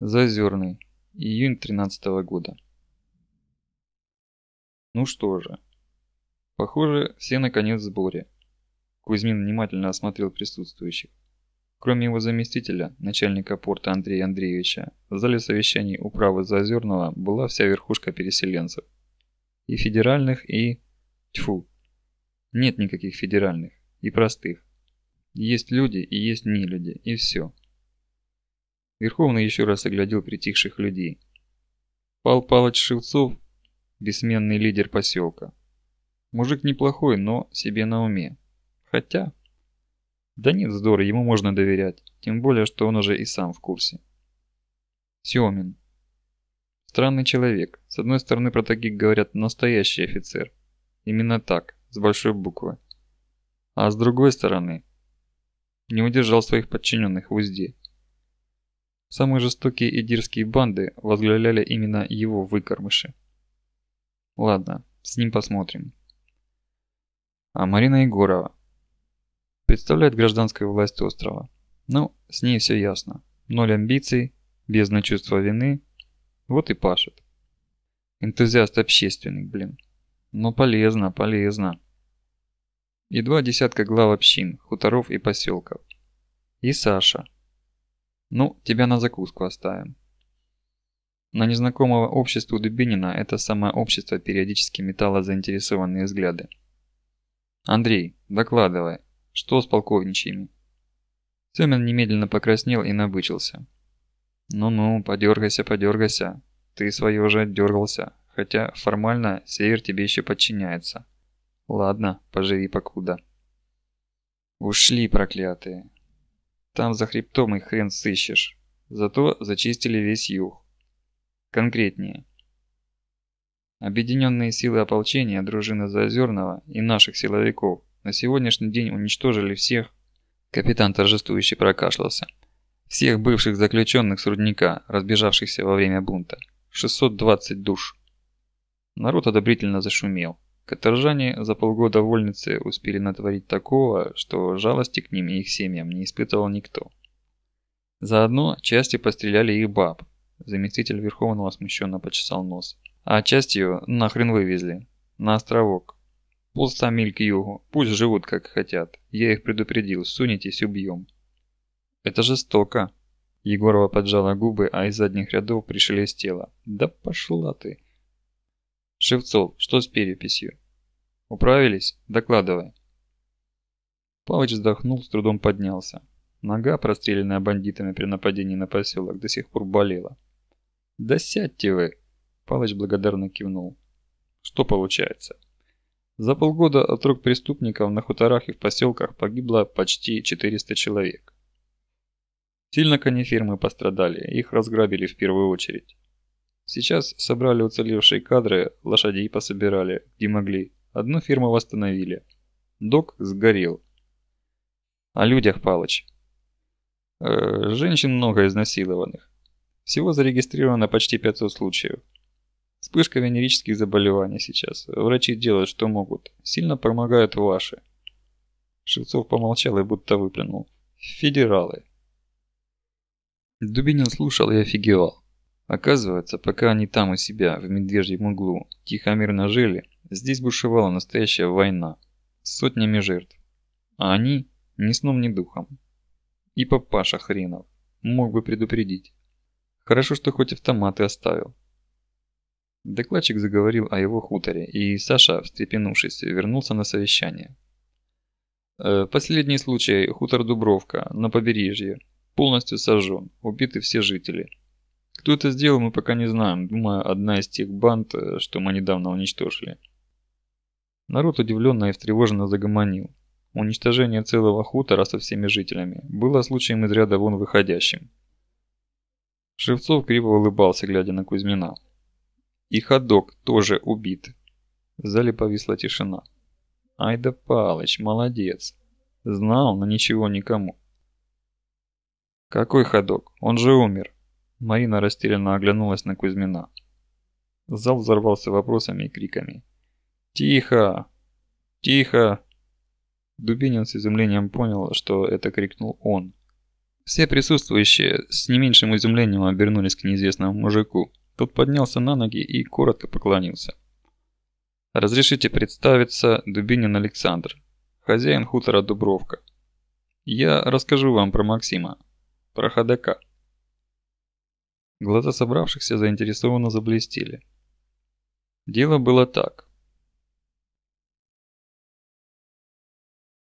Зазерный. Июнь 13 -го года. Ну что же. Похоже, все наконец в сборе. Кузьмин внимательно осмотрел присутствующих. Кроме его заместителя, начальника порта Андрея Андреевича, в зале совещаний управы Зазерного была вся верхушка переселенцев. И федеральных, и... Тьфу. Нет никаких федеральных. И простых. Есть люди и есть не люди, и все. Верховный еще раз оглядел притихших людей. Пал Палыч Шевцов – бессменный лидер поселка. Мужик неплохой, но себе на уме. Хотя... Да нет вздора, ему можно доверять. Тем более, что он уже и сам в курсе. Семин. Странный человек. С одной стороны, про таких говорят настоящий офицер. Именно так, с большой буквы. А с другой стороны, не удержал своих подчиненных в узде. Самые жестокие и дерзкие банды возглавляли именно его выкормыши. Ладно, с ним посмотрим. А Марина Егорова. Представляет гражданскую власть острова. Ну, с ней все ясно. Ноль амбиций, без чувства вины. Вот и пашет. Энтузиаст-общественник, блин. Но полезно, полезно. И два десятка глав общин, хуторов и поселков. И Саша. Ну, тебя на закуску оставим. На незнакомого обществу Дубинина это самое общество периодически метало заинтересованные взгляды. «Андрей, докладывай, что с полковничьими?» Семен немедленно покраснел и набычился. «Ну-ну, подергайся, подергайся. Ты свое уже отдергался, хотя формально север тебе еще подчиняется. Ладно, поживи покуда». «Ушли, проклятые. Там за хребтом их хрен сыщешь. Зато зачистили весь юг. Конкретнее. Объединенные силы ополчения дружины Заозерного и наших силовиков на сегодняшний день уничтожили всех... Капитан торжествующе прокашлялся. Всех бывших заключенных с рудника, разбежавшихся во время бунта. 620 душ. Народ одобрительно зашумел. Каторжане за полгода вольницы успели натворить такого, что жалости к ним и их семьям не испытывал никто. Заодно частью постреляли их баб. Заместитель Верховного смущенно почесал нос. А частью нахрен вывезли. На островок. Полста миль к югу. Пусть живут как хотят. Я их предупредил. Сунетесь, убьем. Это жестоко. Егорова поджала губы, а из задних рядов пришелестело. Да пошла ты. Шевцов, что с переписью? Управились? Докладывай. Палыч вздохнул, с трудом поднялся. Нога, простреленная бандитами при нападении на поселок, до сих пор болела. «Да сядьте вы!» Палыч благодарно кивнул. «Что получается?» За полгода от рук преступников на хуторах и в поселках погибло почти 400 человек. Сильно конефирмы пострадали, их разграбили в первую очередь. Сейчас собрали уцелевшие кадры, лошадей пособирали, где могли. Одну фирму восстановили. Док сгорел. О людях, Палыч. Э, женщин много изнасилованных. Всего зарегистрировано почти 500 случаев. Вспышка венерических заболеваний сейчас. Врачи делают, что могут. Сильно помогают ваши. Шевцов помолчал и будто выплюнул. Федералы. Дубинин слушал и офигевал. Оказывается, пока они там у себя, в медвежьем углу, тихо-мирно жили, здесь бушевала настоящая война. С сотнями жертв. А они ни сном, ни духом. И папаша хренов. Мог бы предупредить. Хорошо, что хоть автоматы оставил. Докладчик заговорил о его хуторе, и Саша, встрепенувшись, вернулся на совещание. Э, последний случай – хутор Дубровка, на побережье. Полностью сожжен, убиты все жители. Кто это сделал, мы пока не знаем. Думаю, одна из тех банд, э, что мы недавно уничтожили. Народ удивленно и встревоженно загомонил. Уничтожение целого хутора со всеми жителями было случаем из ряда вон выходящим. Шевцов криво улыбался, глядя на Кузьмина. И ходок тоже убит. В зале повисла тишина. Ай да Палыч, молодец. Знал, но ничего никому. Какой ходок? Он же умер. Марина растерянно оглянулась на Кузьмина. Зал взорвался вопросами и криками. «Тихо! Тихо!» Дубинин с изумлением понял, что это крикнул он. Все присутствующие с не меньшим изумлением обернулись к неизвестному мужику. Тот поднялся на ноги и коротко поклонился. «Разрешите представиться, Дубинин Александр, хозяин хутора Дубровка. Я расскажу вам про Максима, про ходока». Глаза собравшихся заинтересованно заблестели. Дело было так.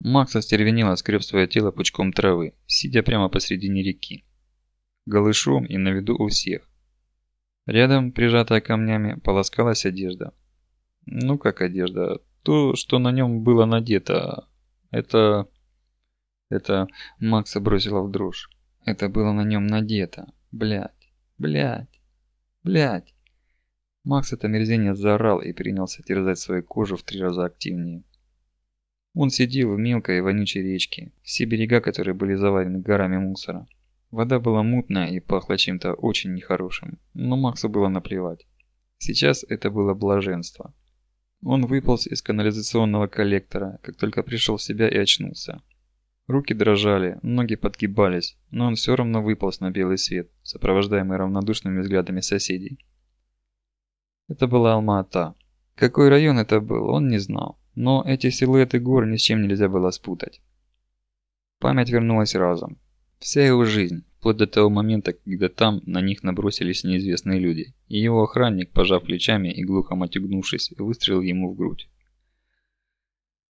Макс остервенело скреб свое тело пучком травы, сидя прямо посредине реки. Голышом и на виду у всех. Рядом, прижатая камнями, полоскалась одежда. Ну как одежда? То, что на нем было надето. Это... Это... Макса бросила в дрожь. Это было на нем надето. Блять. Блять. Блять. Макс это мерзение заорал и принялся терзать свою кожу в три раза активнее. Он сидел в мелкой и вонючей речке, все берега которой были завалены горами мусора. Вода была мутная и пахла чем-то очень нехорошим, но Максу было наплевать. Сейчас это было блаженство. Он выполз из канализационного коллектора, как только пришел в себя и очнулся. Руки дрожали, ноги подгибались, но он все равно выполз на белый свет, сопровождаемый равнодушными взглядами соседей. Это была Алма-Ата. Какой район это был, он не знал. Но эти силуэты гор ни с чем нельзя было спутать. Память вернулась разом. Вся его жизнь, вплоть до того момента, когда там на них набросились неизвестные люди, и его охранник, пожав плечами и глухо матюгнувшись, выстрелил ему в грудь.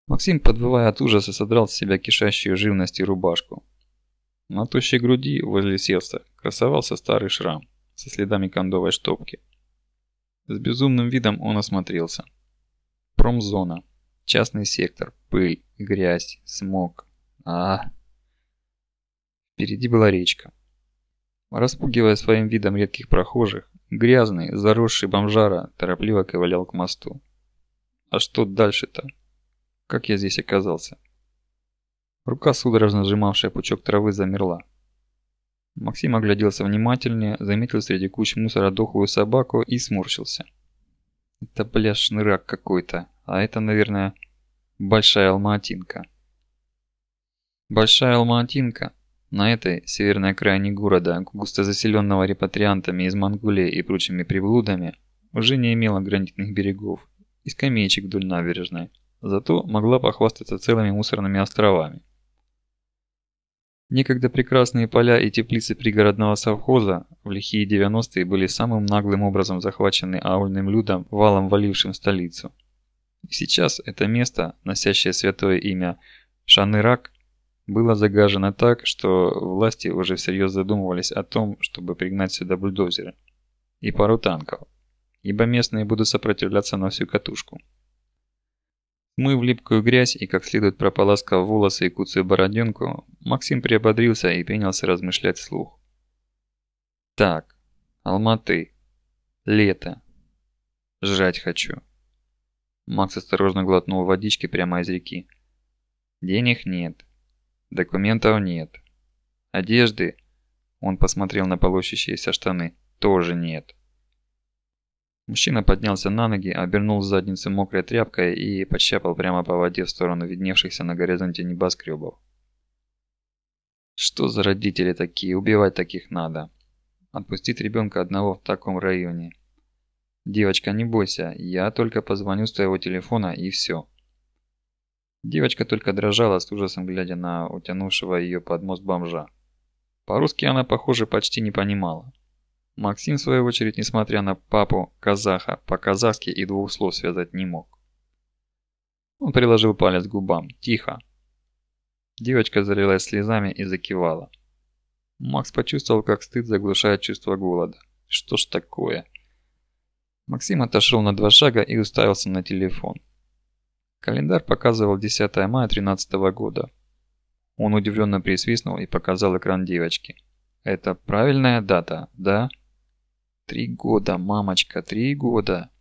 Максим, подвывая от ужаса, содрал с себя кишащую живность и рубашку. На тощей груди, возле сердца, красовался старый шрам со следами кондовой штопки. С безумным видом он осмотрелся. Промзона. Частный сектор, пыль, грязь, смог. А, Впереди была речка. Распугивая своим видом редких прохожих, грязный, заросший бомжара торопливо ковылял к мосту. А что дальше-то? Как я здесь оказался? Рука, судорожно сжимавшая пучок травы, замерла. Максим огляделся внимательнее, заметил среди куч мусора дохлую собаку и сморщился. Это, бля, шнырак какой-то. А это, наверное, Большая Алматинка. Большая Алматинка на этой северной окраине города, густо заселенного репатриантами из Монголии и прочими приблудами, уже не имела гранитных берегов и скамеечек вдоль набережной, зато могла похвастаться целыми мусорными островами. Некогда прекрасные поля и теплицы пригородного совхоза в лихие 90-е были самым наглым образом захвачены аульным людом, валом валившим столицу. И сейчас это место, носящее святое имя Шанырак, было загажено так, что власти уже всерьез задумывались о том, чтобы пригнать сюда бульдозеры и пару танков, ибо местные будут сопротивляться на всю катушку. Смыв липкую грязь и как следует прополоскав волосы и куцую бороденку, Максим приободрился и принялся размышлять вслух. Так, Алматы. Лето. Жрать хочу. Макс осторожно глотнул водички прямо из реки. Денег нет. Документов нет. Одежды, он посмотрел на полощащиеся штаны, тоже нет. Мужчина поднялся на ноги, обернул задницу мокрой тряпкой и подщапал прямо по воде в сторону видневшихся на горизонте небоскребов. Что за родители такие? Убивать таких надо. Отпустить ребенка одного в таком районе. Девочка, не бойся, я только позвоню с твоего телефона и все. Девочка только дрожала с ужасом, глядя на утянувшего ее под мост бомжа. По-русски она, похоже, почти не понимала. Максим, в свою очередь, несмотря на папу казаха, по-казахски и двух слов связать не мог. Он приложил палец к губам. «Тихо!» Девочка залилась слезами и закивала. Макс почувствовал, как стыд заглушает чувство голода. Что ж такое? Максим отошел на два шага и уставился на телефон. Календарь показывал 10 мая 13 года. Он удивленно присвистнул и показал экран девочки. «Это правильная дата, да?» «Три года, мамочка, три года!»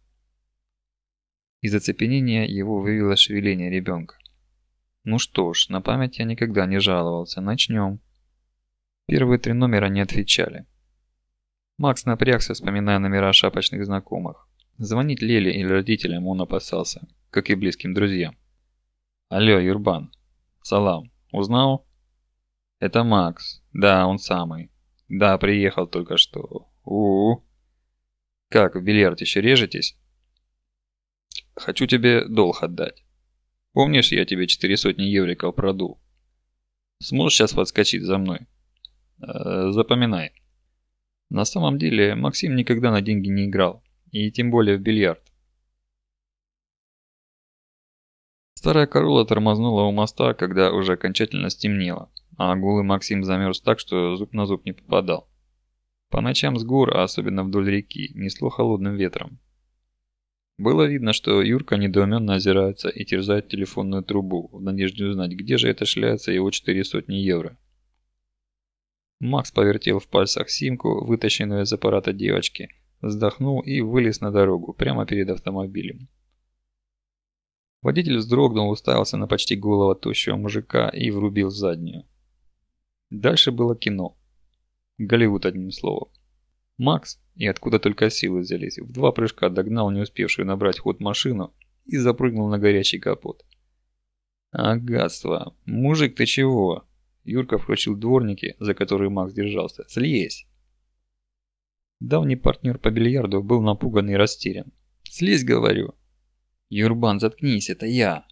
Из оцепенения его вывело шевеление ребенка. «Ну что ж, на память я никогда не жаловался. Начнем». Первые три номера не отвечали. Макс напрягся, вспоминая номера шапочных знакомых. Звонить Леле или родителям он опасался, как и близким друзьям. «Алло, Юрбан. Салам. Узнал?» Это Макс. Да, он самый. Да, приехал только что. у у Как, в бильярд еще режетесь? Хочу тебе долг отдать. Помнишь, я тебе четыре сотни евриков продул? Сможешь сейчас подскочить за мной? Э, запоминай. На самом деле, Максим никогда на деньги не играл. И тем более в бильярд. Старая корова тормознула у моста, когда уже окончательно стемнело, а голый Максим замерз так, что зуб на зуб не попадал. По ночам с гор, а особенно вдоль реки, несло холодным ветром. Было видно, что Юрка недоуменно озирается и терзает телефонную трубу, в надежде узнать, где же это шляется его четыре сотни евро. Макс повертел в пальцах симку, вытащенную из аппарата девочки, вздохнул и вылез на дорогу, прямо перед автомобилем. Водитель вздрогнул, уставился на почти голого тощего мужика и врубил заднюю. Дальше было кино. Голливуд одним словом. Макс, и откуда только силы взялись, в два прыжка догнал не успевшую набрать ход машину и запрыгнул на горячий капот. А гадство! Мужик, ты чего? Юрка включил дворники, за которые Макс держался. Слезь! Давний партнер по бильярду был напуган и растерян. «Слезь, говорю!» «Юрбан, заткнись, это я!»